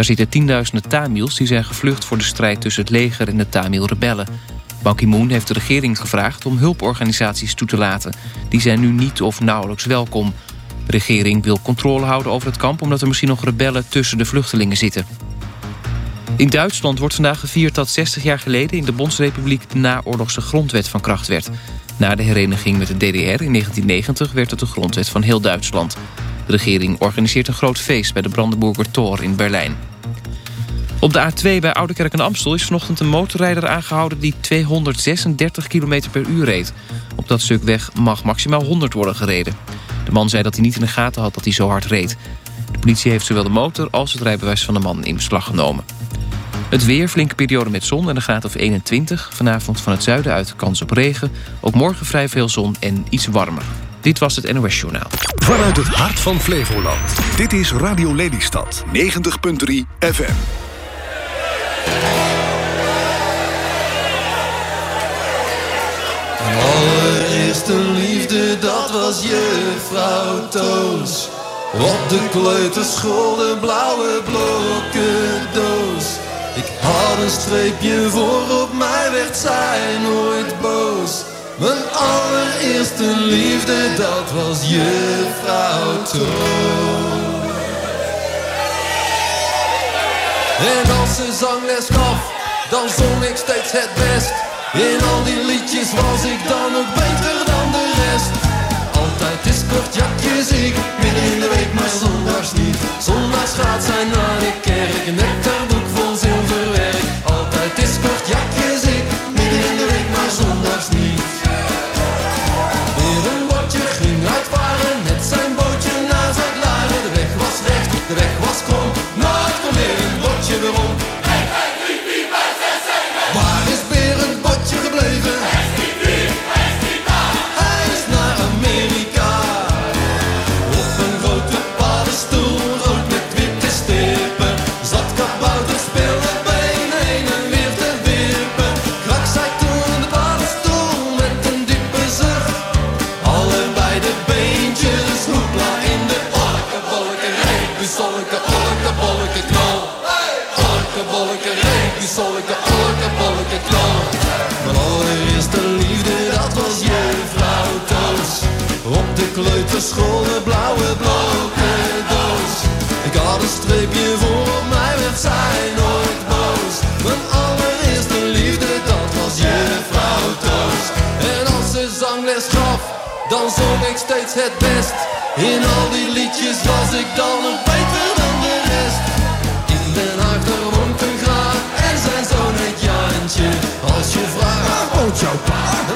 Daar zitten tienduizenden Tamils die zijn gevlucht voor de strijd tussen het leger en de Tamil-rebellen. Ban Ki-moon heeft de regering gevraagd om hulporganisaties toe te laten. Die zijn nu niet of nauwelijks welkom. De regering wil controle houden over het kamp... omdat er misschien nog rebellen tussen de vluchtelingen zitten. In Duitsland wordt vandaag gevierd dat 60 jaar geleden... in de Bondsrepubliek de naoorlogse grondwet van kracht werd. Na de hereniging met de DDR in 1990 werd het de grondwet van heel Duitsland. De regering organiseert een groot feest bij de Brandenburger Tor in Berlijn. Op de A2 bij Oudekerk en Amstel is vanochtend een motorrijder aangehouden... die 236 km per uur reed. Op dat stuk weg mag maximaal 100 worden gereden. De man zei dat hij niet in de gaten had dat hij zo hard reed. De politie heeft zowel de motor als het rijbewijs van de man in beslag genomen. Het weer, flinke periode met zon en een graad of 21. Vanavond van het zuiden uit kans op regen. Ook morgen vrij veel zon en iets warmer. Dit was het NOS Journaal. Vanuit het hart van Flevoland. Dit is Radio Lelystad. 90.3 FM. Dat was juffrouw Toos. Op de kleuterschool, de blauwe blokken doos. Ik had een streepje voor, op mij werd zij nooit boos. Mijn allereerste liefde, dat was juffrouw Toos. En als ze zangles gaf, dan zong ik steeds het best. In al die liedjes was ik dan ook beter Altijd is kort jakjes ik, midden in de week, maar zondags niet. Zondags gaat zij naar de kerk, net het best. In al die liedjes was ik dan een beter dan de rest. In Den Haag, daar een graag en zijn zoon heet Jaantje. Als je vraagt, pa?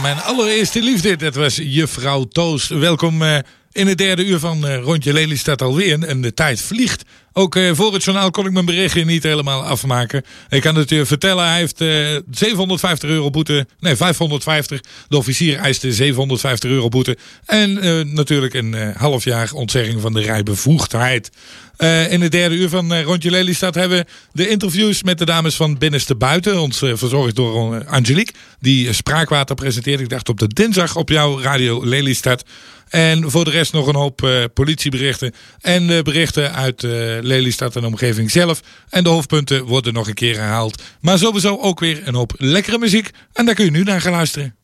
Mijn allereerste liefde, dat was juffrouw Toos. Welkom uh, in het derde uur van uh, Rondje Lelystad alweer. En de tijd vliegt. Ook uh, voor het journaal kon ik mijn berichtje niet helemaal afmaken. Ik kan het je vertellen, hij heeft 750 euro boete. Nee, 550. De officier eiste 750 euro boete. En natuurlijk een half jaar ontzegging van de rijbevoegdheid. Uh, in het derde uur van uh, Rondje Lelystad hebben we de interviews met de dames van Binnenste Buiten. Ons uh, verzorgd door Angelique, die Spraakwater presenteert. Ik dacht op de dinsdag op jouw radio Lelystad. En voor de rest nog een hoop politieberichten. En berichten uit Lelystad en omgeving zelf. En de hoofdpunten worden nog een keer herhaald. Maar sowieso ook weer een hoop lekkere muziek. En daar kun je nu naar gaan luisteren.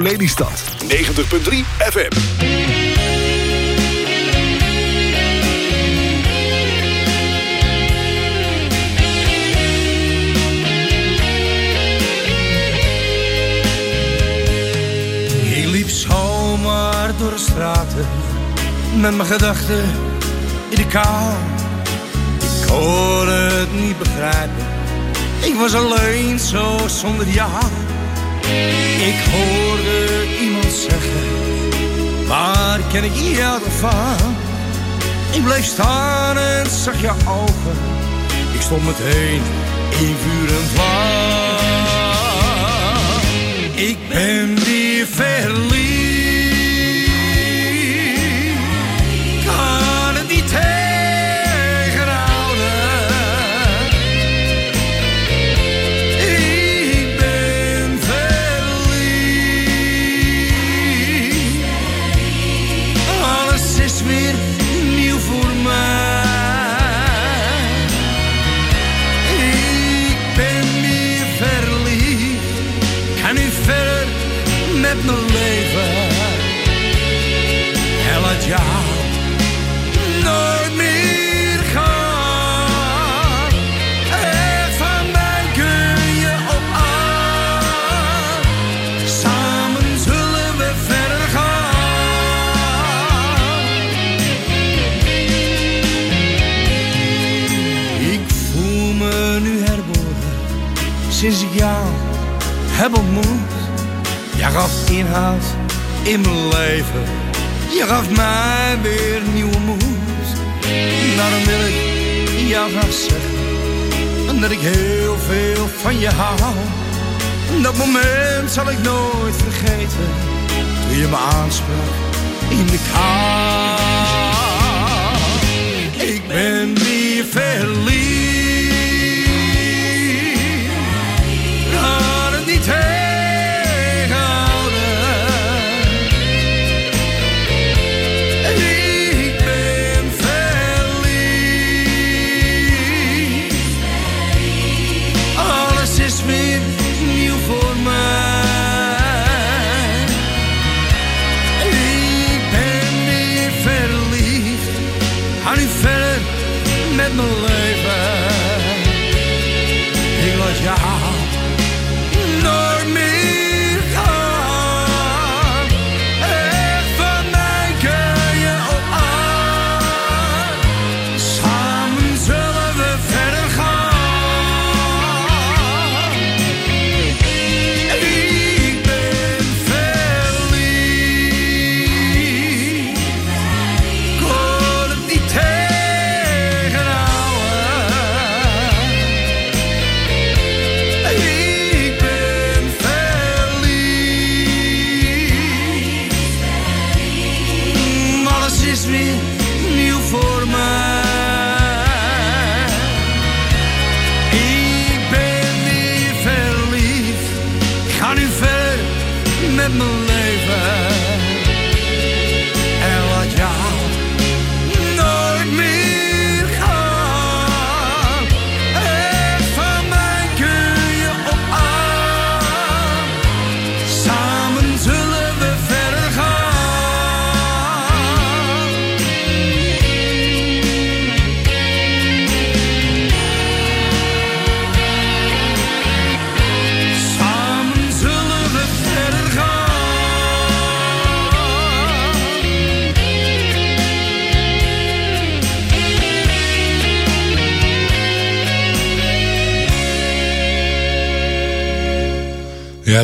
Lelystad 90.3 FM. Ik liep zomaar door de straten met mijn gedachten in de kou. Ik kon het niet begrijpen. Ik was alleen zo zonder jou. Ik hoorde iemand zeggen, waar ken ik jou van? Ik bleef staan en zag je ogen. Ik stond meteen in vuur en vlam. Ik ben weer verliefd. Nooit meer gaan. En van mij kun je op aan. Samen zullen we verder gaan. Ik voel me nu herboren sinds ik jou heb ontmoet. Jij gaf inhoud in mijn leven. Je gaf mij weer nieuwe moed. Daarom wil ik jou graag zeggen dat ik heel veel van je hou. Dat moment zal ik nooit vergeten. Toen je me aansprak in de kou. Ik ben weer verliefd. Met mijn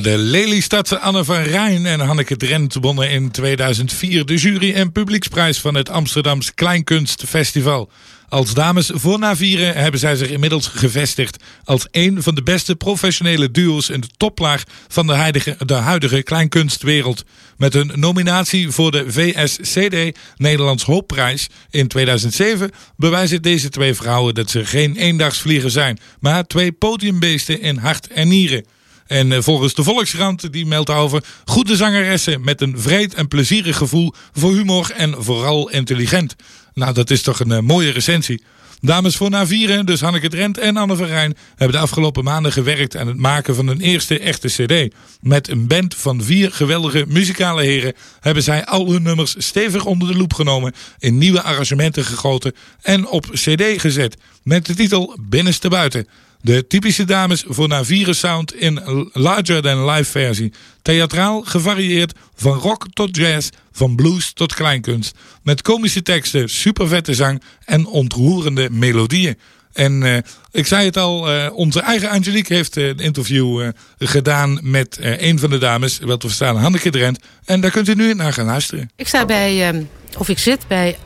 De Lelystadse Anne van Rijn en Hanneke Drent wonnen in 2004 de jury- en publieksprijs van het Amsterdamse Kleinkunstfestival. Als dames voor na vieren hebben zij zich inmiddels gevestigd als een van de beste professionele duo's in de toplaag van de huidige, de huidige kleinkunstwereld. Met een nominatie voor de VSCD Nederlands Hoopprijs in 2007 bewijzen deze twee vrouwen dat ze geen eendagsvliegen zijn, maar twee podiumbeesten in hart en nieren. En eh, volgens de Volkskrant die meldt over goede zangeressen met een vreed en plezierig gevoel voor humor en vooral intelligent. Nou, dat is toch een eh, mooie recensie. Dames voor na vieren, dus Hanneke Drent en Anne van Rijn, hebben de afgelopen maanden gewerkt aan het maken van een eerste echte cd. Met een band van vier geweldige muzikale heren hebben zij al hun nummers stevig onder de loep genomen, in nieuwe arrangementen gegoten en op cd gezet. Met de titel Binnenste Buiten. De typische dames voor Navieren Sound in larger than life versie. Theatraal gevarieerd van rock tot jazz, van blues tot kleinkunst. Met komische teksten, supervette zang en ontroerende melodieën. En uh, ik zei het al, uh, onze eigen Angelique heeft uh, een interview gedaan met een van de dames, wel te verstaan Hanneke Drent. En daar kunt u nu naar gaan luisteren. Ik sta bij, of ik zit bij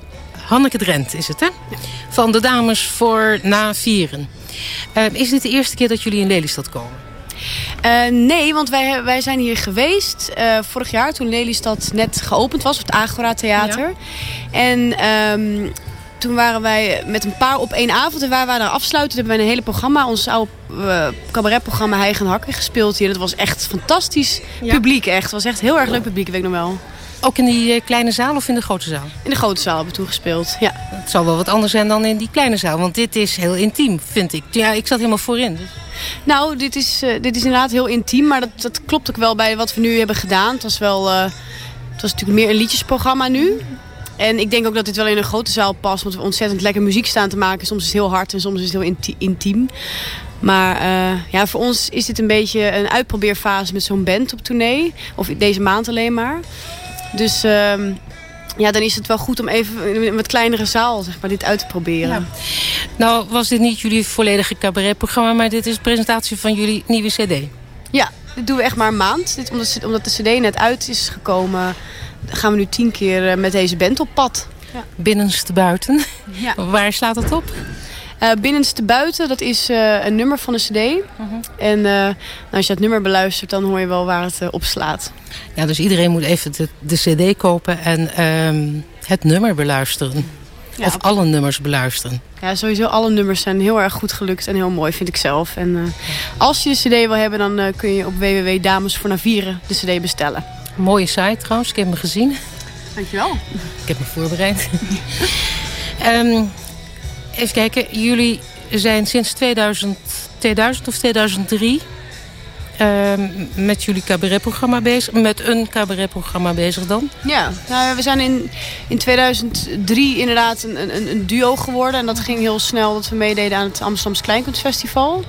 Hanneke Drent is het, hè? Van de Dames voor Na Vieren. Uh, is dit de eerste keer dat jullie in Lelystad komen? Uh, nee, want wij, wij zijn hier geweest uh, vorig jaar toen Lelystad net geopend was, op het Agora Theater. Ja. En um, toen waren wij met een paar op één avond en waar we daar afsluiten, hebben wij een hele programma, ons oude uh, cabaretprogramma Heigen Hakken gespeeld hier. Dat was echt fantastisch ja. publiek, echt. Het was echt heel erg leuk publiek, weet ik nog wel. Ook in die kleine zaal of in de grote zaal? In de grote zaal hebben we toen gespeeld, ja. Het zal wel wat anders zijn dan in die kleine zaal, want dit is heel intiem, vind ik. Ja, ik zat helemaal voorin. Dus. Nou, dit is, uh, dit is inderdaad heel intiem, maar dat, dat klopt ook wel bij wat we nu hebben gedaan. Het was wel, uh, het was natuurlijk meer een liedjesprogramma nu. En ik denk ook dat dit wel in een grote zaal past, want we ontzettend lekker muziek staan te maken. Soms is het heel hard en soms is het heel intiem. Maar uh, ja, voor ons is dit een beetje een uitprobeerfase met zo'n band op tournee. Of deze maand alleen maar. Dus uh, ja, dan is het wel goed om even in een wat kleinere zaal zeg maar, dit uit te proberen. Ja. Nou was dit niet jullie volledige cabaretprogramma, maar dit is de presentatie van jullie nieuwe cd. Ja, dit doen we echt maar een maand. Dit, omdat, omdat de cd net uit is gekomen, gaan we nu tien keer eh, met deze band op pad. Ja. Binnenste buiten. Ja. Waar slaat het op? Uh, binnenste buiten, dat is uh, een nummer van de cd. Uh -huh. En uh, nou, als je het nummer beluistert, dan hoor je wel waar het op slaat. Ja, dus iedereen moet even de, de cd kopen en um, het nummer beluisteren. Ja, of alle nummers beluisteren. Ja, sowieso alle nummers zijn heel erg goed gelukt en heel mooi, vind ik zelf. En als je de cd wil hebben, dan kun je op www.damesvoornavieren de cd bestellen. Mooie site trouwens, ik heb hem gezien. Dankjewel. Ik heb me voorbereid. um, Even kijken, jullie zijn sinds 2000, 2000 of 2003 uh, met jullie cabaretprogramma bezig. Met een cabaretprogramma bezig dan? Ja, nou, we zijn in, in 2003 inderdaad een, een, een, duo geworden. En dat ging heel snel dat we meededen aan het Amsterdamse Kleinkunstfestival.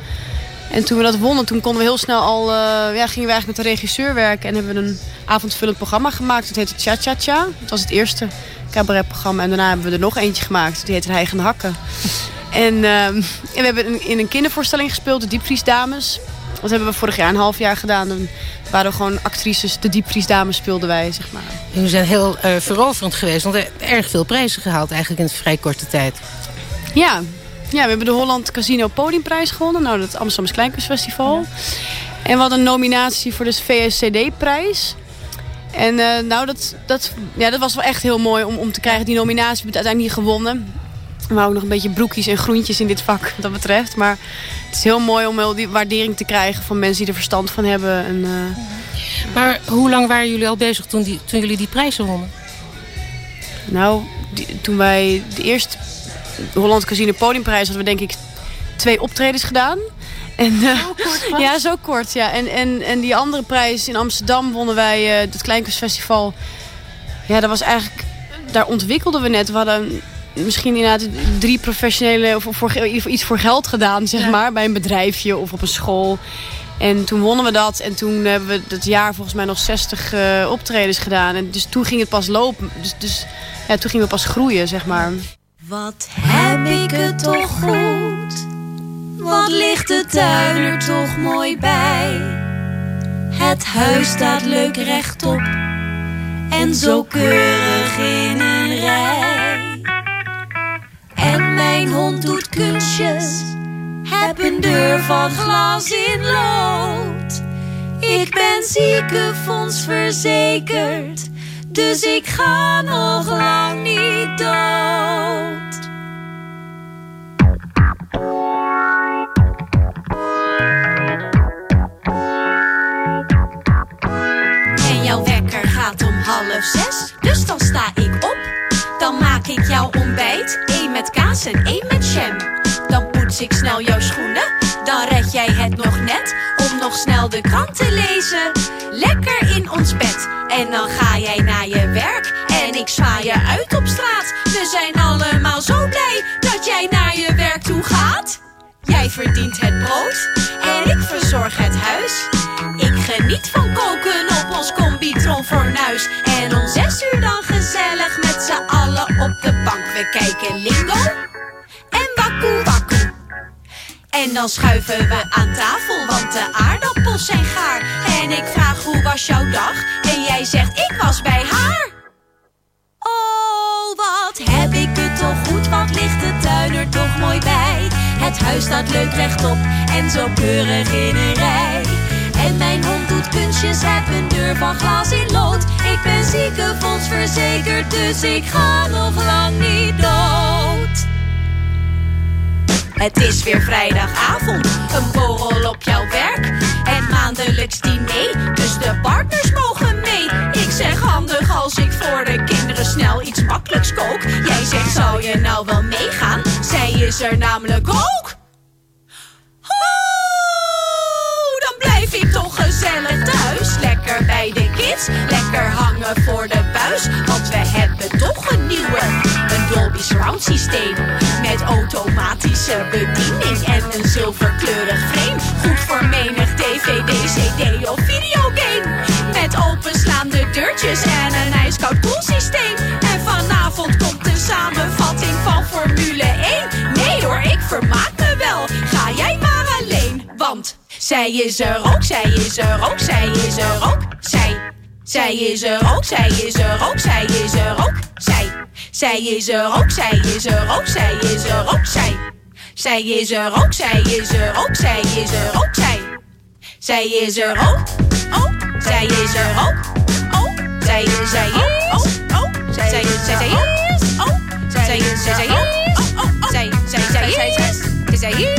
En toen we dat wonnen, toen konden we heel snel al... Uh, ja, gingen we eigenlijk met de regisseur werken. En hebben we een avondvullend programma gemaakt. Dat heette Cha Cha Cha. Dat was het eerste cabaretprogramma. En daarna hebben we er nog eentje gemaakt. Die heet Heigende Hakken. En, uh, en we hebben in, in een kindervoorstelling gespeeld, de Diepvriesdames. Dat hebben we vorig jaar een half jaar gedaan. Dan waren we gewoon actrices, de Diepvriesdames speelden wij, zeg maar. Jullie zijn heel uh, veroverend geweest, want er erg veel prijzen gehaald eigenlijk in een vrij korte tijd. Ja, ja we hebben de Holland Casino Podiumprijs gewonnen. Nou, dat Amsterdamse Kleinkunstfestival. Ja. En we hadden een nominatie voor de VSCD-prijs. En uh, nou, dat, dat, ja, dat was wel echt heel mooi om, om te krijgen. Die nominatie hebben uiteindelijk niet gewonnen. We houden nog een beetje broekjes en groentjes in dit vak wat dat betreft. Maar het is heel mooi om wel die waardering te krijgen van mensen die er verstand van hebben. En, uh, maar hoe lang waren jullie al bezig toen, die, toen jullie die prijzen wonnen? Nou, die, toen wij de eerste Holland Casino Podiumprijs hadden we denk ik twee optredens gedaan. En, uh, zo kort ja, zo kort. Ja. En, en, en die andere prijs in Amsterdam wonnen wij uh, het Kleinkunstfestival. Ja, dat was eigenlijk... Daar ontwikkelden we net. We hadden misschien inderdaad drie professionele... of voor, iets voor geld gedaan, zeg ja. maar. Bij een bedrijfje of op een school. En toen wonnen we dat. En toen hebben we dat jaar volgens mij nog 60 uh, optredens gedaan. En dus toen ging het pas lopen. Dus, dus ja, toen gingen we pas groeien, zeg maar. Wat heb ik het toch goed? Wat ligt de tuin er toch mooi bij? Het huis staat leuk rechtop en zo keurig in een rij. En mijn hond doet kunstjes, heb een deur van glas in lood. Ik ben ziekenfonds verzekerd, dus ik ga nog lang niet dood. half zes, dus dan sta ik op. Dan maak ik jouw ontbijt, één met kaas en één met jam. Dan poets ik snel jouw schoenen, dan red jij het nog net om nog snel de krant te lezen. Lekker in ons bed en dan ga jij naar je werk en ik zwaai je uit op straat. We zijn allemaal zo blij dat jij naar je werk toe gaat. Jij verdient het brood en ik verzorg het huis. Ik geniet van koken op ons combi-fornuis. En om zes uur dan gezellig met z'n allen op de bank. We kijken lingo. En dan schuiven we aan tafel, want de aardappels zijn gaar. En ik vraag hoe was jouw dag? En jij zegt ik was bij haar. Oh, wat heb ik het toch goed, wat ligt de tuin er toch mooi bij. Het huis staat leuk rechtop en zo keurig in een rij. En mijn hond doet kunstjes, heb een deur van glas in lood. Ik ben ziekenfondsverzekerd, dus ik ga nog lang niet dood. Het is weer vrijdagavond, een borrel op jouw werk. En maandelijks diner, dus de partners mogen mee. Ik zeg handig als ik voor de kinderen snel iets makkelijks kook. Jij zegt, zou je nou wel meegaan? Zij is er namelijk ook. Oh, dan blijf ik toch gezellig thuis. Lekker bij de kids, lekker hangen voor de buis, want we hebben toch een nieuwe. Een Dolby Surround systeem met automatische bediening en een zilverkleurig frame. Goed voor menig DVD, CD of videogame. Met openslaande deurtjes en een ijskoud koelsysteem. En vanavond komt een samenvatting van Formule 1. Nee hoor, ik vermaak me wel. Ga jij maar alleen, want zij is er ook, zij is er ook, zij is er ook, zij zij is er ook, zij is er ook, zij is er ook. Zij, zij is er ook, zij is er ook, zij is er ook. Zij, zij is er ook, zij is er ook, zij is er ook. Zij, zij is er ook, ook. zij is er ook, ook. zij is zij oh, oh, zij zij zij is, oh, zij is zij oh, oh, oh, zij zij zij is, zij zij is,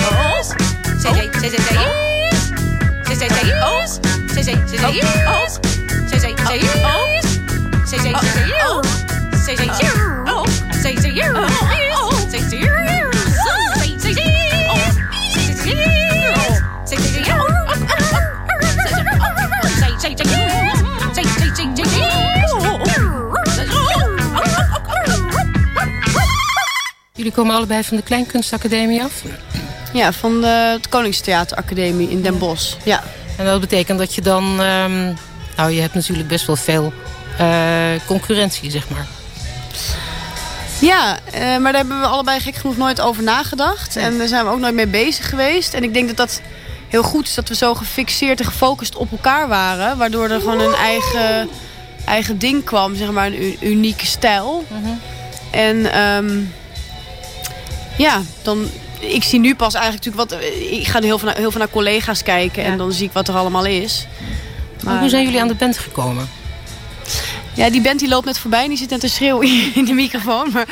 zij zij zij zij is, zij zij zij is, zij zij zij is, zij zij zij is say you. Oh. Say say oh. say you. zij zijn you. Oh. Say say Zij zij! Say Zij! you. Oh. Say. Jullie komen allebei van de Kleinkunstacademie af? Ja, van de, het Koningstheateracademie in Den Bosch. Ja. En dat betekent dat je dan ehm, nou, je hebt natuurlijk best wel veel eh, concurrentie, zeg maar. Ja, eh, maar daar hebben we allebei gek genoeg nooit over nagedacht. En daar zijn we ook nooit mee bezig geweest. En ik denk dat dat heel goed is dat we zo gefixeerd en gefocust op elkaar waren. Waardoor er gewoon een eigen, eigen ding kwam, zeg maar, een unieke stijl. En ehm, ja, dan... Ik zie nu pas eigenlijk natuurlijk wat... Ik ga heel veel naar, heel veel naar collega's kijken en dan zie ik wat er allemaal is. Maar hoe zijn jullie aan de band gekomen? Ja, die band die loopt net voorbij en die zit net te schreeuwen in de microfoon. Maar,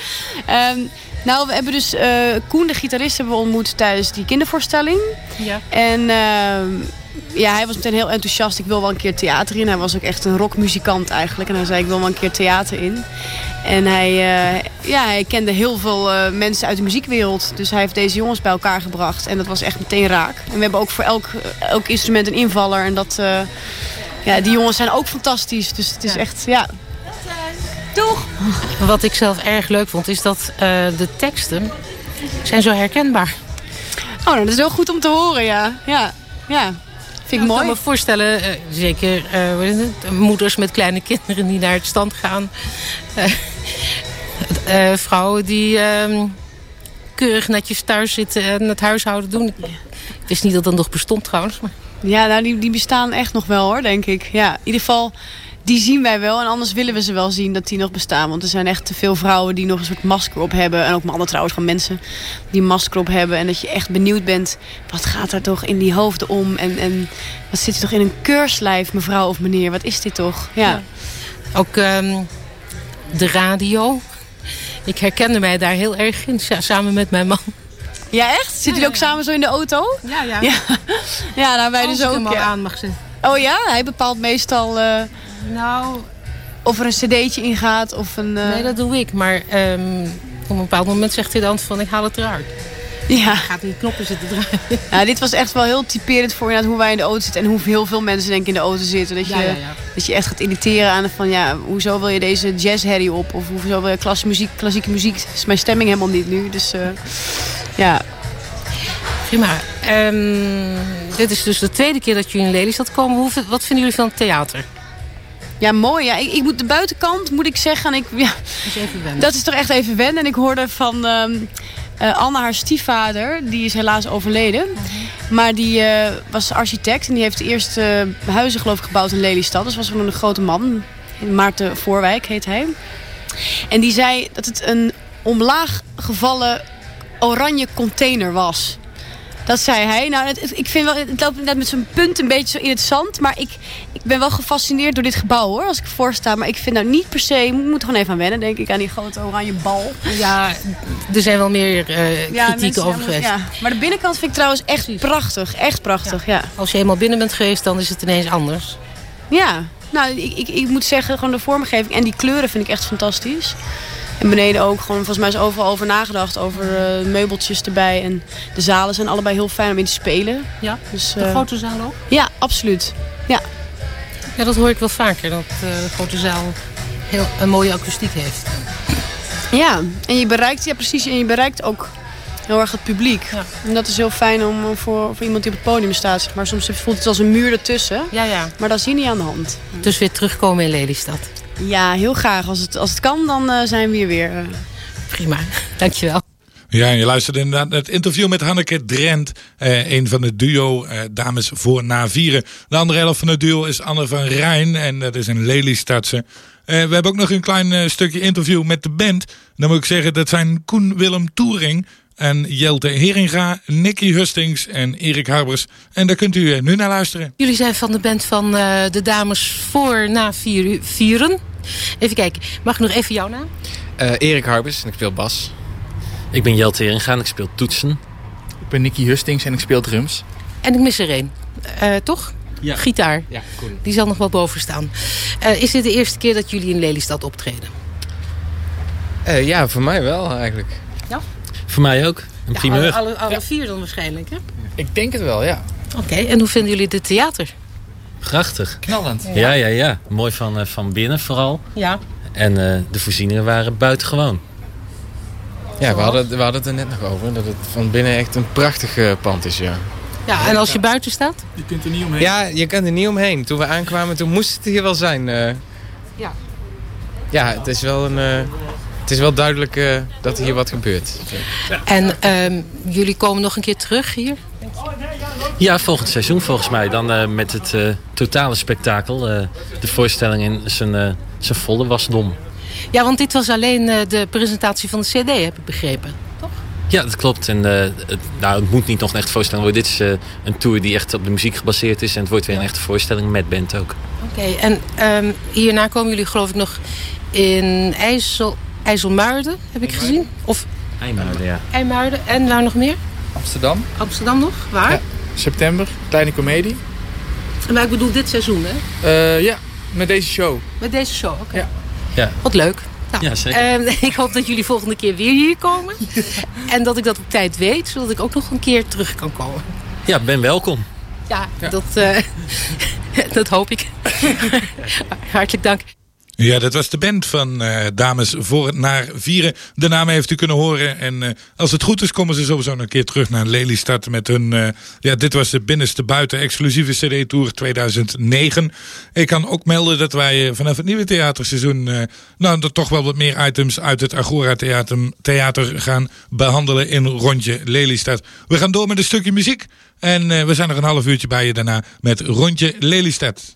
ehm, nou, we hebben dus eh, Koen, de gitarist, hebben we ontmoet tijdens die kindervoorstelling. Ja. En ehm, ja, hij was meteen heel enthousiast. Ik wil wel een keer theater in. Hij was ook echt een rockmuzikant eigenlijk. En hij zei, ik wil wel een keer theater in. En hij, eh, ja, hij kende heel veel eh, mensen uit de muziekwereld. Dus hij heeft deze jongens bij elkaar gebracht. En dat was echt meteen raak. En we hebben ook voor elk, elk instrument een invaller. En dat, eh, ja, die jongens zijn ook fantastisch. Dus het is echt, ja, Wat ik zelf erg leuk vond, is dat eh, de teksten zijn zo herkenbaar. Oh, dat is heel goed om te horen, ja. Ja, ja. Vind ik Ik kan mooi. me voorstellen, eh, zeker eh, het, moeders met kleine kinderen die naar het stand gaan. Eh, eh, vrouwen die ehm, keurig netjes thuis zitten en het huishouden doen. Ik wist niet dat dat nog bestond trouwens. Maar Ja, nou, die, die bestaan echt nog wel, hoor, denk ik. Ja, in ieder geval, die zien wij wel. En anders willen we ze wel zien dat die nog bestaan. Want er zijn echt te veel vrouwen die nog een soort masker op hebben. En ook mannen trouwens, van mensen die masker op hebben. En dat je echt benieuwd bent, wat gaat er toch in die hoofden om? En, en wat zit er toch in een keurslijf, mevrouw of meneer? Wat is dit toch? Ja. ook ehm, de radio. Ik herkende mij daar heel erg in, sa- samen met mijn man. Ja, echt? Zitten jullie ook samen zo in de auto? Ja, ja. Ja, ja nou, wij Als dus ik ook. hem al ja. aan mag zetten. Oh ja, hij bepaalt meestal eh, Nou, of er een cd'tje in gaat of een... eh, nee, dat doe ik. Maar ehm, op een bepaald moment zegt hij dan van ik haal het eruit. Ja. Gaat die knoppen zitten draaien. ja, dit was echt wel heel typerend voor inderdaad hoe wij in de auto zitten. En hoe heel veel mensen denk ik in de auto zitten. Dat je, Ja, ja, ja. Dat je echt gaat irriteren aan van ja, hoezo wil je deze jazzherrie op? Of hoezo wil je klassieke muziek, klassieke muziek? Dat is mijn stemming helemaal niet nu. Dus eh, ja. Prima. Ehm, dit is dus de tweede keer dat jullie in Lelystad komen. Hoe, wat vinden jullie van het theater? Ja, mooi. Ja. Ik, ik moet de buitenkant, moet ik zeggen. En ik, ja, even dat is toch echt even wennen. En ik hoorde van ehm eh, Anne, haar stiefvader. Die is helaas overleden. Maar die eh, was architect. En die heeft de eerste huizen geloof ik gebouwd in Lelystad. Dus was gewoon een grote man. Maarten Voorwijk heet hij. En die zei dat het een omlaag gevallen oranje container was. Dat zei hij. Nou, het, ik vind wel, het loopt inderdaad met zijn punt een beetje zo in het zand. Maar ik, ik ben wel gefascineerd door dit gebouw hoor, als ik ervoor sta. Maar ik vind nou niet per se, je moet er gewoon even aan wennen, denk ik, aan die grote oranje bal. Ja, er zijn wel meer eh kritiek mensen- over geweest. Ja. Maar de binnenkant vind ik trouwens echt Precies. prachtig. Echt prachtig, ja. Als je eenmaal binnen bent geweest, dan is het ineens anders. Ja, nou, ik, ik, ik moet zeggen, gewoon de vormgeving en die kleuren vind ik echt fantastisch. En beneden ook gewoon, volgens mij is overal over nagedacht. Over eh, meubeltjes erbij. En de zalen zijn allebei heel fijn om in te spelen. Ja, Dus, de eh, grote zaal ook? Ja, absoluut. Ja. Ja, dat hoor ik wel vaker, dat eh, de grote zaal heel, een mooie akoestiek heeft. ja, en je bereikt, ja precies, en je bereikt ook heel erg het publiek. Ja. En dat is heel fijn om, om voor, voor iemand die op het podium staat. Zeg maar soms voelt het als een muur ertussen. Ja, ja. Maar dat is hier niet aan de hand. Dus weer terugkomen in Lelystad. Ja, heel graag. Als het, als het kan, dan eh, zijn we hier weer. eh. Prima, dankjewel. Ja, en je luisterde inderdaad naar het interview met Hanneke Drent. Eh, een van het duo eh, Dames voor na vieren. De andere helft van het duo is Anne van Rijn. En dat is een Lelystadse. Eh we hebben ook nog een klein eh, stukje interview met de band. Dan moet ik zeggen, dat zijn Koen Willem Toering. En Jelte Heringa, Nicky Hustings en Erik Harbers. En daar kunt u eh, nu naar luisteren. Jullie zijn van de band van eh, de dames voor na vier uur, vieren. Even kijken, mag ik nog even jouw naam? Eh, Erik Harbers en ik speel bas. Ik ben Jelte Heringa en ik speel toetsen. Ik ben Nicky Hustings en ik speel drums. En ik mis er één, Eh, toch? Ja. Gitaar. Ja, Koen. Die zal nog wel boven staan. Eh, is dit de eerste keer dat jullie in Lelystad optreden? Eh, ja, voor mij wel eigenlijk. Voor mij ook. Een Ja, primeur. alle, alle, alle vier dan waarschijnlijk, hè? Ik denk het wel, ja. Oké, en hoe vinden jullie dit theater? Prachtig. Knallend. Ja, ja, ja. Mooi van, eh, van binnen vooral. Ja. En eh, de voorzieningen waren buitengewoon. Ja, we hadden, we hadden het er net nog over. Dat het van binnen echt een prachtig eh, pand is, ja. Ja, en als je buiten staat? Je kunt er niet omheen. Ja, je kan er niet omheen. Toen we aankwamen, toen moest het hier wel zijn. eh. Ja. Ja, het is wel, een, eh, het is wel duidelijk eh, dat hier wat gebeurt. En ehm, jullie komen nog een keer terug hier? Ja, volgend seizoen volgens mij. Dan eh, met het eh, totale spektakel. eh, de voorstelling in zijn, eh, zijn volle wasdom. Ja, want dit was alleen eh, de presentatie van de cd, heb ik begrepen. Ja, dat klopt. En eh, het, nou, het moet niet nog een echte voorstelling worden. Dit is een tour die echt op de muziek gebaseerd is. En het wordt weer een echte voorstelling met band ook. Oké, en ehm, hierna komen jullie geloof ik nog in IJssel, IJsselmuiden, heb ik gezien. Of Eindmuiden, ja. IJmuiden. En waar nog meer? Amsterdam, Amsterdam nog? Waar? Ja. september, kleine komedie. Maar ik bedoel dit seizoen, hè? Eh, ja, met deze show. Met deze show, oké. Ja. Ja. Wat leuk. Nou, Ja, zeker. ehm, ik hoop dat jullie volgende keer weer hier komen. en dat ik dat op tijd weet, zodat ik ook nog een keer terug kan komen. Ja, ben welkom. Ja, Dat, eh, dat hoop ik. Hartelijk dank. Ja, dat was de band van eh, Dames voor naar Vieren. De naam heeft u kunnen horen. En eh, als het goed is, komen ze sowieso nog een keer terug naar Lelystad met hun... eh, ja, dit was de binnenste buiten exclusieve CD-tour 2009. Ik kan ook melden dat wij vanaf het nieuwe theaterseizoen... nou, toch wel wat meer items uit het Agora Theater, theater gaan behandelen in Rondje Lelystad. We gaan door met een stukje muziek. En we zijn nog een half uurtje bij je daarna met Rondje Lelystad.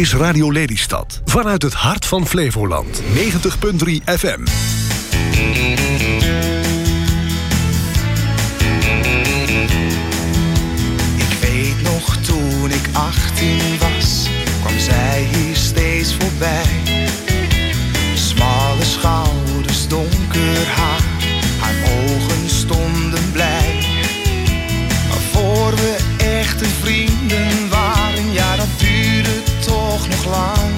Is Radio Lelystad. Vanuit het hart van Flevoland. 90.3 FM. Ik weet nog toen ik 18 was, kwam zij hier steeds voorbij. Smalle schouders, donker haar, haar ogen stonden blij. Maar voor we echte vrienden toch nog lang.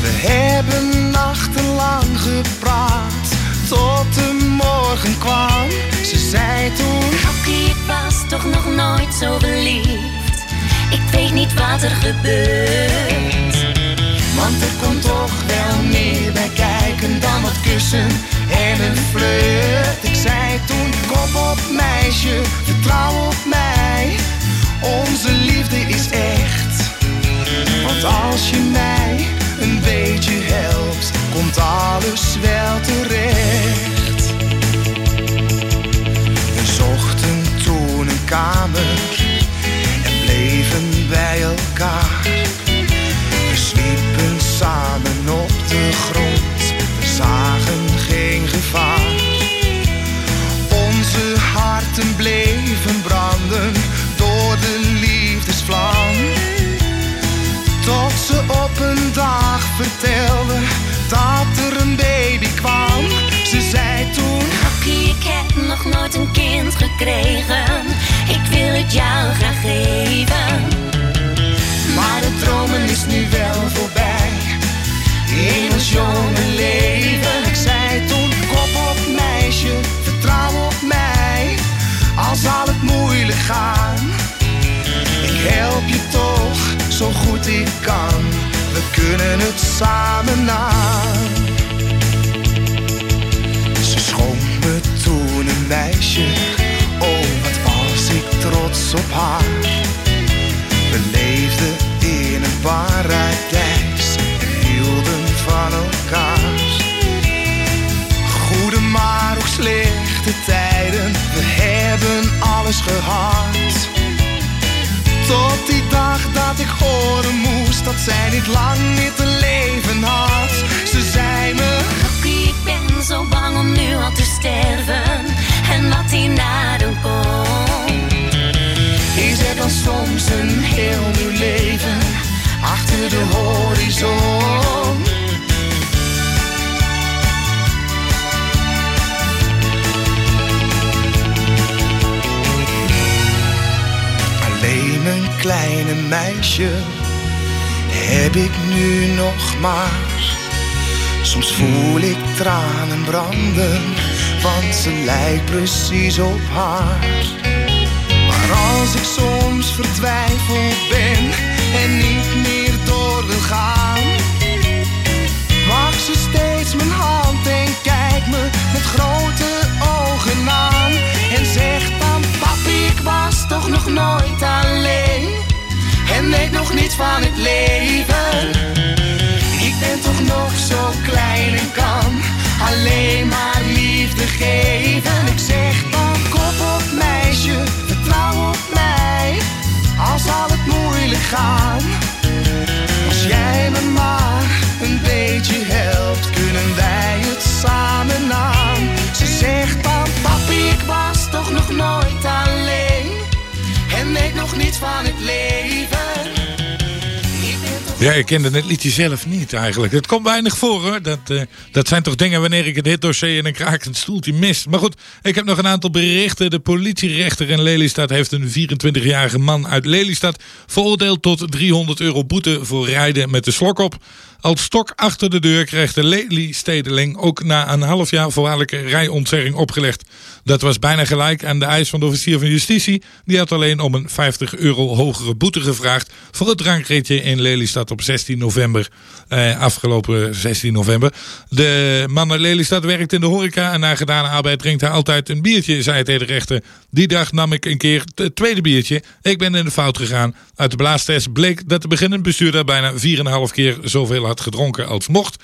We hebben nachtenlang gepraat, tot de morgen kwam. Ze zei toen... Hakkie, ik was toch nog nooit zo verliefd. Ik weet niet wat er gebeurt. Want er komt toch wel meer bij kijken dan wat kussen en een flirt. Ik zei toen, kom op meisje, vertrouw op mij. Onze liefde is echt. Want als je mij een beetje helpt, komt alles wel terecht. We zochten toen een kamer en bleven bij elkaar. We sliepen samen op de grond, we zagen dag vertelde dat er een baby kwam. Ze zei toen... Hakkie, ik heb nog nooit een kind gekregen. Ik wil het jou graag geven. Maar het dromen is nu wel voorbij. In ons jonge leven. Ik zei toen, kop op meisje, vertrouw op mij. Al zal het moeilijk gaan. Ik help je toch, zo goed ik kan. Samen aan. Ze schonk me toen een meisje. Oh, wat was ik trots op haar. We leefden in een paradijs en hielden van elkaar. Goede maar ook slechte tijden, we hebben alles gehad. Tot dag dat ik horen moest dat zij niet lang meer te leven had. Ze zei me, Hakkie, ik ben zo bang om nu al te sterven. En wat hierna dan komt. is er dan soms een heel nieuw leven achter de horizon? Kleine meisje heb ik nu nog maar. Soms voel ik tranen branden, want ze lijkt precies op haar. Maar als ik soms vertwijfeld ben en niet meer door wil gaan, pak ze steeds mijn hand en kijk me met grote ogen aan. En zegt was toch nog nooit alleen. En weet nog niets van het leven. Ik ben toch nog zo klein en kan alleen maar liefde geven. Ik zeg dan, kop op meisje, vertrouw op mij. Al zal het moeilijk gaan. Als jij me maar een beetje helpt, kunnen wij het samen aan. Ze zegt nog niets van het leven. Ja, ik kende het liedje zelf niet eigenlijk. Het komt weinig voor hoor. Dat, eh, dat zijn toch dingen wanneer ik het hitdossier in een krakend stoeltje mis. Maar goed, ik heb nog een aantal berichten. De politierechter in Lelystad heeft een 24-jarige man uit Lelystad veroordeeld tot 300 euro boete voor rijden met de slok op. Als stok achter de deur krijgt de Lely-stedeling ook na een half jaar voorwaardelijke rijontzegging opgelegd. Dat was bijna gelijk aan de eis van de officier van justitie. Die had alleen om een 50 euro hogere boete gevraagd voor het drankritje in Lelystad op 16 november. Eh, afgelopen 16 november. De man uit Lelystad werkt in de horeca en na gedane arbeid drinkt hij altijd een biertje, zei tegen de rechter. Die dag nam ik een keer het tweede biertje. Ik ben in de fout gegaan. Uit de blaastest bleek dat de beginnend bestuurder bijna 4,5 keer zoveel had gedronken als mocht.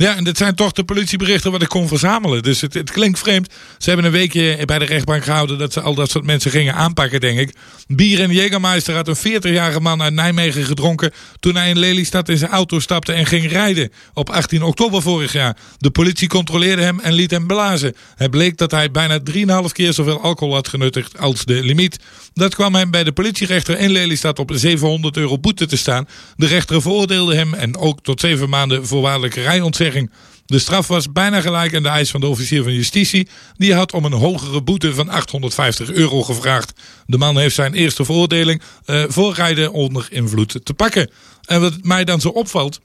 Ja, en dit zijn toch de politieberichten wat ik kon verzamelen. Dus het, het klinkt vreemd. Ze hebben een weekje bij de rechtbank gehouden dat ze al dat soort mensen gingen aanpakken, denk ik. Bier en Jägermeister had een 40-jarige man uit Nijmegen gedronken toen hij in Lelystad in zijn auto stapte en ging rijden. Op 18 oktober vorig jaar. De politie controleerde hem en liet hem blazen. Het bleek dat hij bijna 3,5 keer zoveel alcohol had genuttigd als de limiet. Dat kwam hem bij de politierechter in Lelystad op 700 euro boete te staan. De rechter veroordeelde hem en ook tot zeven maanden voorwaardelijke rijontzegging. De straf was bijna gelijk aan de eis van de officier van justitie. Die had om een hogere boete van 850 euro gevraagd. De man heeft zijn eerste veroordeling uh, voor rijden onder invloed te pakken. En wat mij dan zo opvalt.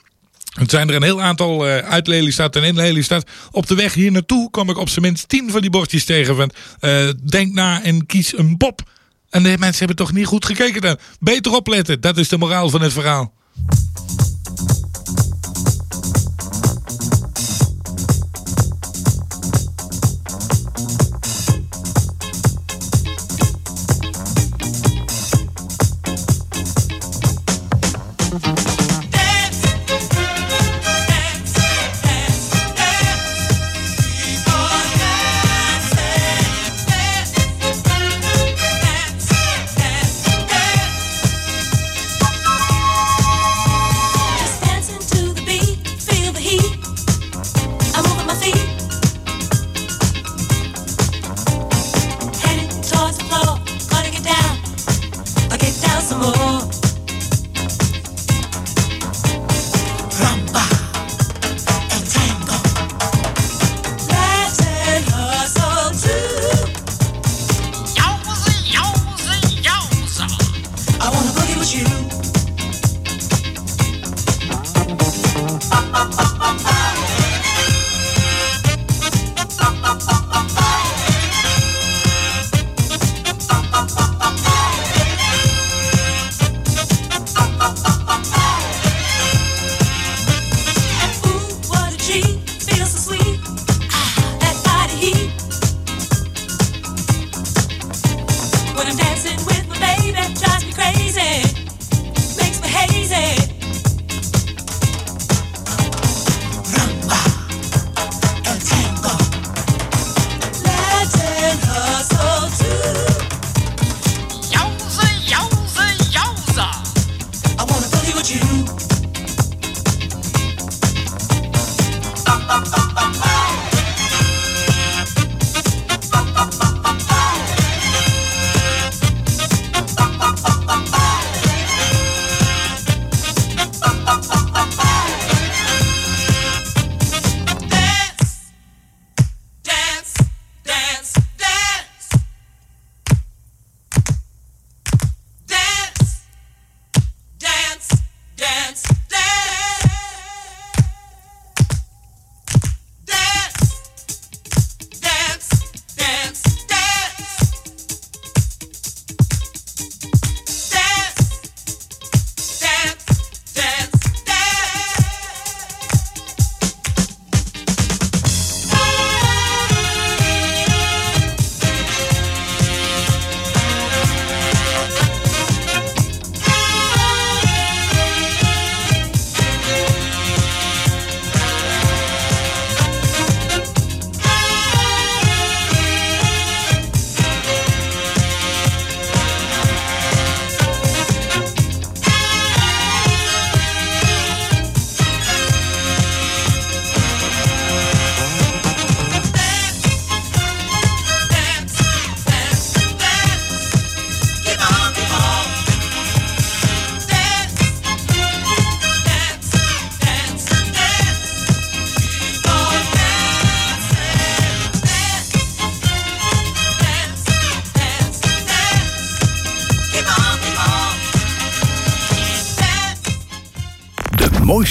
Het zijn er een heel aantal uh, uit Lelystad en in Lelystad. Op de weg hier naartoe kom ik op zijn minst tien van die bordjes tegen. Van, uh, denk na en kies een Bob. En de mensen hebben toch niet goed gekeken dan. Beter opletten, dat is de moraal van het verhaal.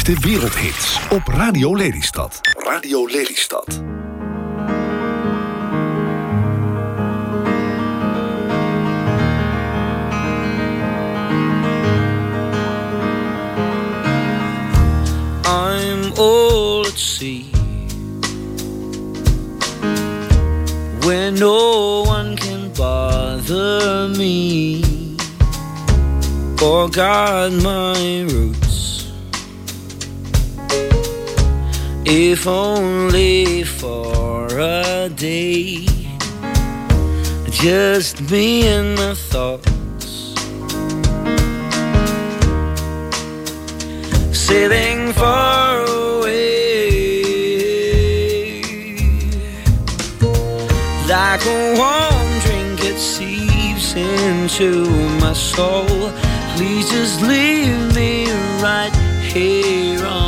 Mooiste wereldhits op Radio Lelystad. Radio Lelystad. I'm all at sea Where no one can bother me Or guard my roots if only for a day. Just me and my thoughts, sailing far away, like a warm drink it seeps into my soul. Please just leave me right here on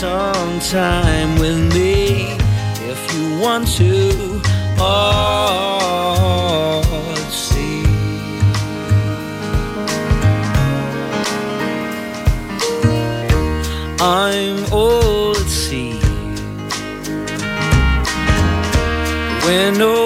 some time with me if you want to. Oh, see. I'm old at sea where no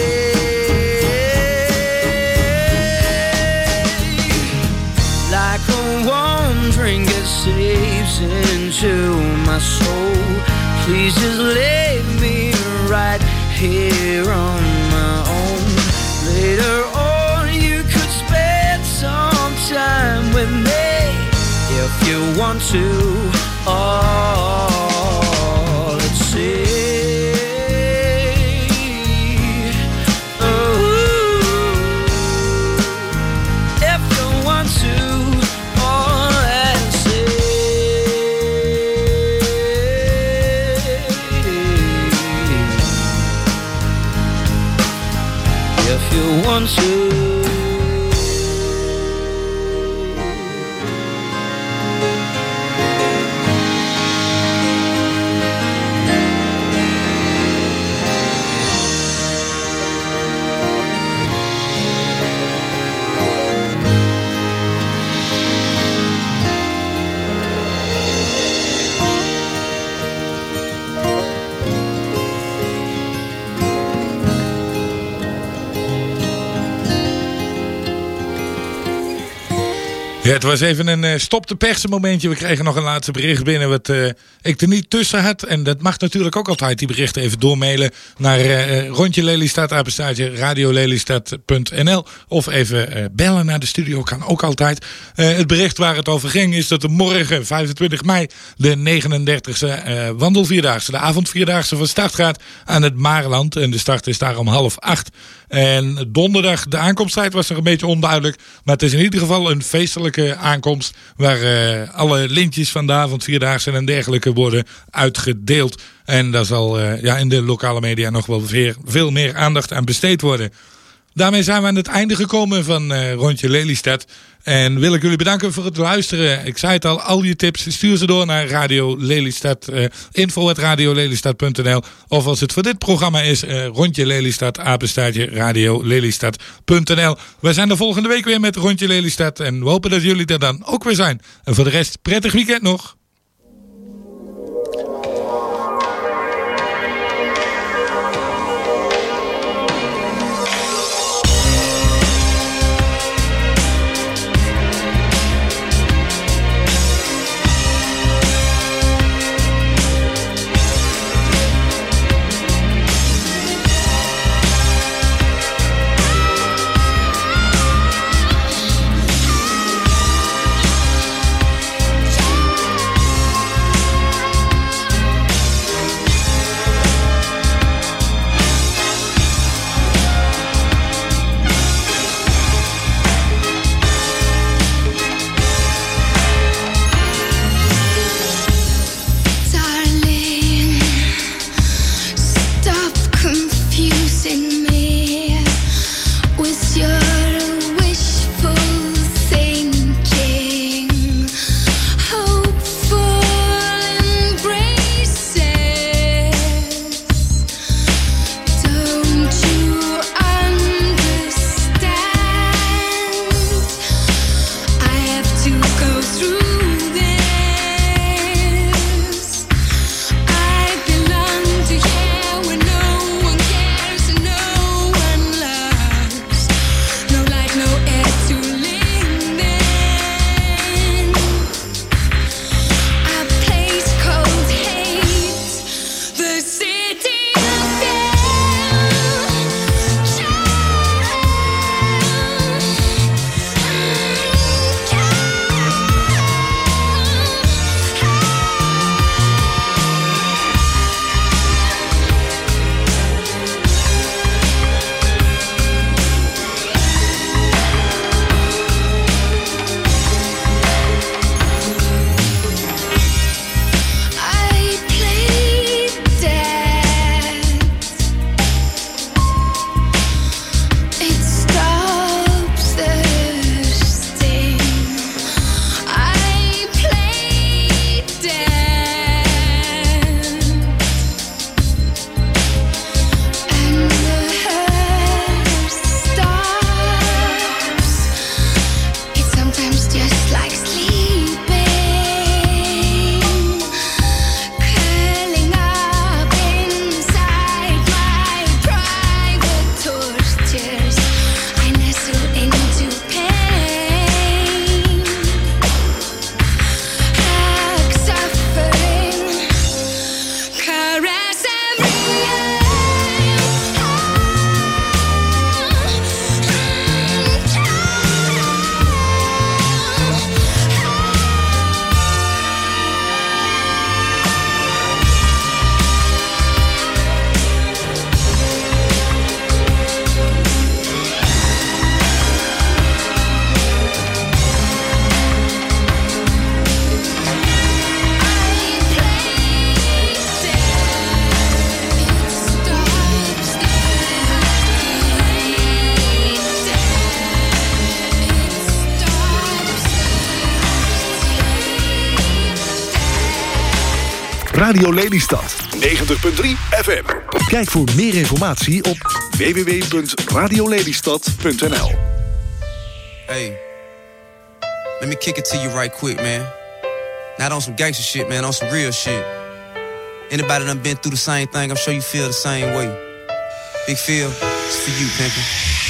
warm drink it seeps into my soul. Please just leave me right here on my own. Later on, you could spend some time with me if you want to. Oh, you want to. Het was even een eh, stop de persen momentje. We kregen nog een laatste bericht binnen wat eh, ik er niet tussen had. En dat mag natuurlijk ook altijd, die berichten even doormailen naar eh, rondje Lelystad, radiolelystad.nl of even bellen naar de studio, kan ook altijd. Het bericht waar het over ging is dat er morgen, 25 mei, de 39e eh, wandelvierdaagse, de avondvierdaagse van start gaat aan het Maarland. En de start is daar om half acht. En donderdag, de aankomsttijd was nog een beetje onduidelijk. Maar het is in ieder geval een feestelijke aankomst. Waar eh, alle lintjes van de avondvierdaagse en dergelijke worden uitgedeeld. En daar zal eh, ja, in de lokale media nog wel veel, veel meer aandacht aan besteed worden. Daarmee zijn we aan het einde gekomen van eh, Rondje Lelystad. En wil ik jullie bedanken voor het luisteren. Ik zei het al, al je tips stuur ze door naar Radio Lelystad. eh info.radiolelystad.nl Of als het voor dit programma is, eh, Rondje Lelystad, apenstaartje radiolelystad.nl We zijn de volgende week weer met Rondje Lelystad. En we hopen dat jullie er dan ook weer zijn. En voor de rest, prettig weekend nog. Lelystad 90.3 FM. Kijk voor meer informatie op www.radiolelystad.nl Hey, let me kick it to you right quick, man. Not on some gangster shit, man, on some real shit. Anybody done been through the same thing, I'm sure you feel the same way. Big feel, it's for you, pimpin'.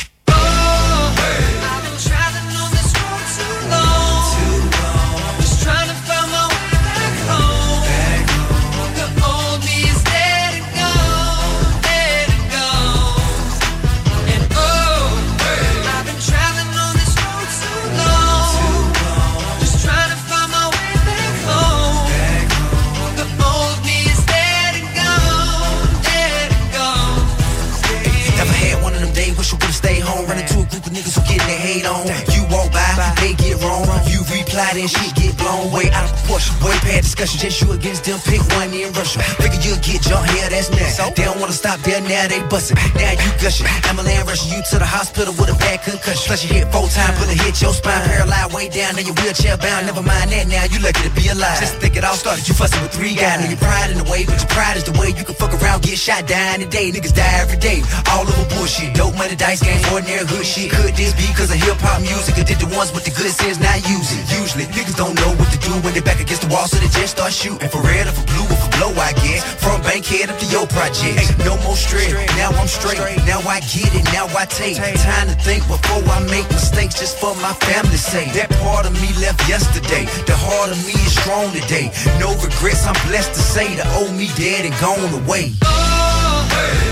Now they bustin'. Now you gushing. Ambulance rushing you to the hospital with a bad concussion. Plus you hit four times, bullet hit your spine, paralyzed way down, now you wheelchair bound. Never mind that, now you lucky to be alive. Just think it all started, you fussin' with three guys. Know your pride in the way, but your pride is the way you can fuck around, get shot, die in a day. Niggas die every day, all over bullshit. Dope money, dice game, ordinary hood shit. Could this be cause of hip hop music? Or did the ones with the good sense not use it? Usually, niggas don't know what to do when they back against the wall, so they just start shooting. For red or for blue or for blow, I guess. From Bankhead up to your project. Ain't no more stress, now I'm straight. Now I get it, now I take time to think before I make mistakes just for my family's sake. That part of me left yesterday. The heart of me is strong today. No regrets, I'm blessed to say the old me dead and gone away. Oh, I've been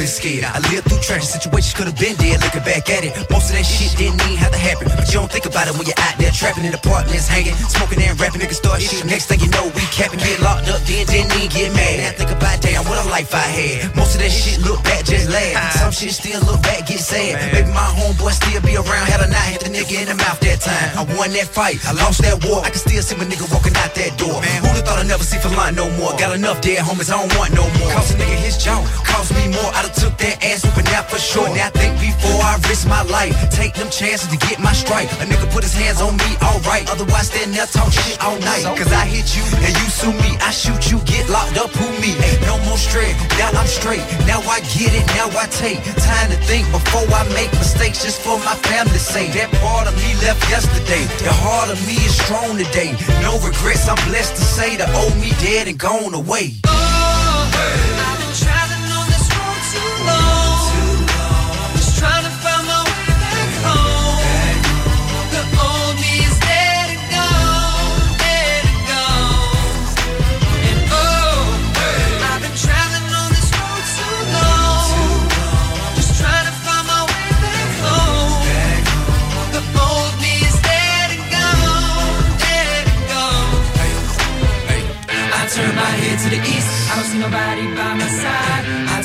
been scared. I lived through tragic situations, could have been dead. Looking back at it, most of that shit didn't even have to happen. But you don't think about it when you're out there trapping in apartments, hanging, smoking and rapping. Niggas start shit. Next thing you know, we capping, get locked up, then didn't even get mad. Now think about damn, what a life I had. Most of that shit look back, just laugh. Some shit still look back, get sad. Maybe my homeboy still be around, had a knife, hit the nigga in the mouth that time. I won that fight, I lost that war. I can still see my nigga walking out that door. Man, who'da thought I'd never see for line no more? Got enough dead homies, I don't want no more. Cost a nigga his jaw, cost me more. I'da took that ass whooping out for sure. Now think before I risk my life. Take them chances to get my strike. A nigga put his hands on me, alright. Otherwise, stand there talk shit all night. Cause I hit you and you sue me. I shoot you, get locked up, who me? Ain't no more straight. Now I'm straight. Now I get it, now I take time to think before I make mistakes just for my family's sake. That part of me left yesterday. The heart of me is strong today. No regrets, I'm blessed to say the old me dead and gone away. Oh, I've been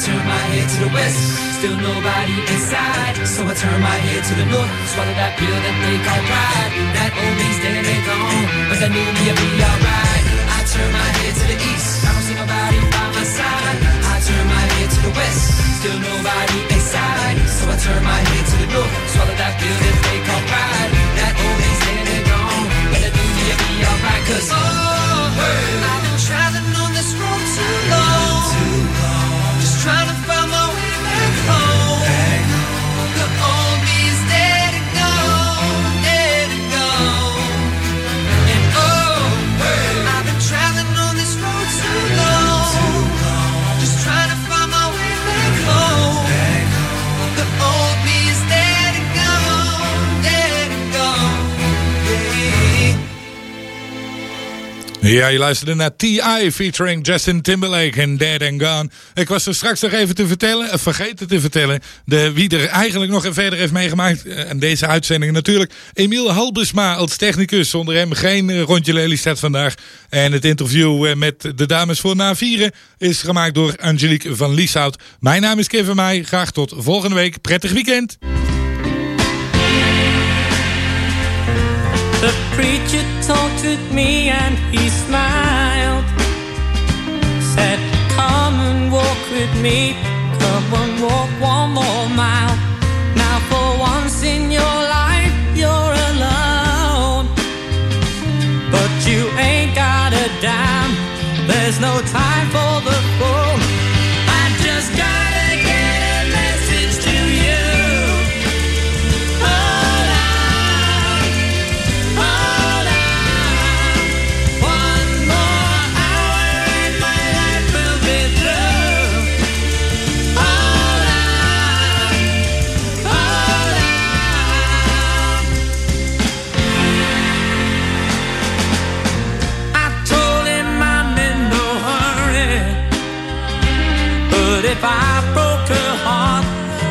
turn my head to the west, still nobody inside. So I turn my head to the north, swallow that pill that they call pride. That old me's dead and gone, but that new me'll be alright. I turn my head to the east, I don't see nobody by my side. I turn my head to the west, still nobody inside. So I turn my head to the north, swallow that pill that they call pride. That old me's dead and gone, but that new me'll be alright. Cause oh, I've Ja, je luisterde naar T.I. featuring Justin Timberlake en Dead and Gone. Ik was er straks nog even te vertellen, eh, vergeten te vertellen, de, wie er eigenlijk nog verder heeft meegemaakt. eh, En deze uitzending natuurlijk. Emiel Halbesma als technicus. Zonder hem geen eh, rondje Lelystad vandaag. En het interview met de dames voor na vieren is gemaakt door Angelique van Lieshout. Mijn naam is Kevin Meij. Graag tot volgende week. Prettig weekend. Talked with me and he smiled. Said, Come and walk with me. Come and walk one more mile. Now, for once in your life, you're alone. But you ain't got a dime. There's no time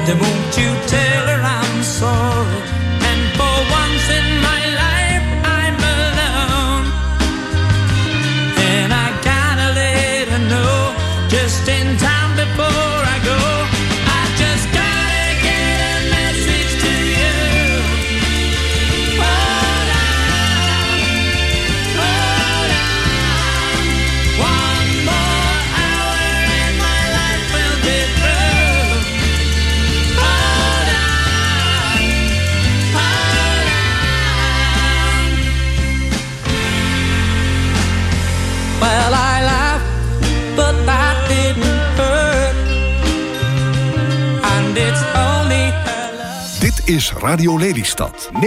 then won't you tell Radio Lelystad 90.3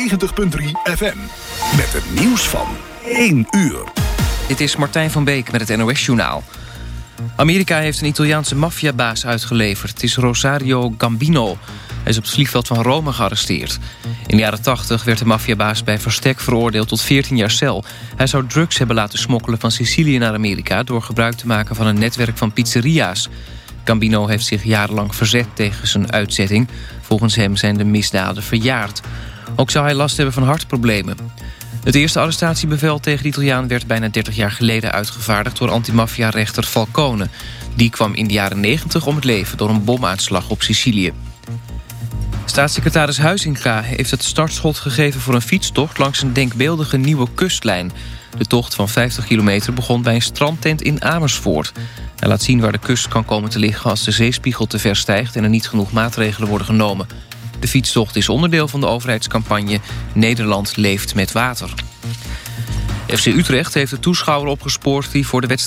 FM. Met het nieuws van 1 uur. Dit is Martijn van Beek met het NOS-journaal. Amerika heeft een Italiaanse maffiabaas uitgeleverd. Het is Rosario Gambino. Hij is op het vliegveld van Rome gearresteerd. In de jaren 80 werd de maffiabaas bij verstek veroordeeld tot 14 jaar cel. Hij zou drugs hebben laten smokkelen van Sicilië naar Amerika... door gebruik te maken van een netwerk van pizzeria's. Gambino heeft zich jarenlang verzet tegen zijn uitzetting. Volgens hem zijn de misdaden verjaard. Ook zou hij last hebben van hartproblemen. Het eerste arrestatiebevel tegen de Italiaan werd bijna 30 jaar geleden uitgevaardigd door antimafia-rechter Falcone. Die kwam in de jaren 90 om het leven door een bomuitslag op Sicilië. Staatssecretaris Huizinga heeft het startschot gegeven voor een fietstocht langs een denkbeeldige nieuwe kustlijn. De tocht van 50 kilometer begon bij een strandtent in Amersfoort. Hij laat zien waar de kust kan komen te liggen als de zeespiegel te ver stijgt en er niet genoeg maatregelen worden genomen. De fietstocht is onderdeel van de overheidscampagne Nederland leeft met water. FC Utrecht heeft de toeschouwer opgespoord die voor de wedstrijd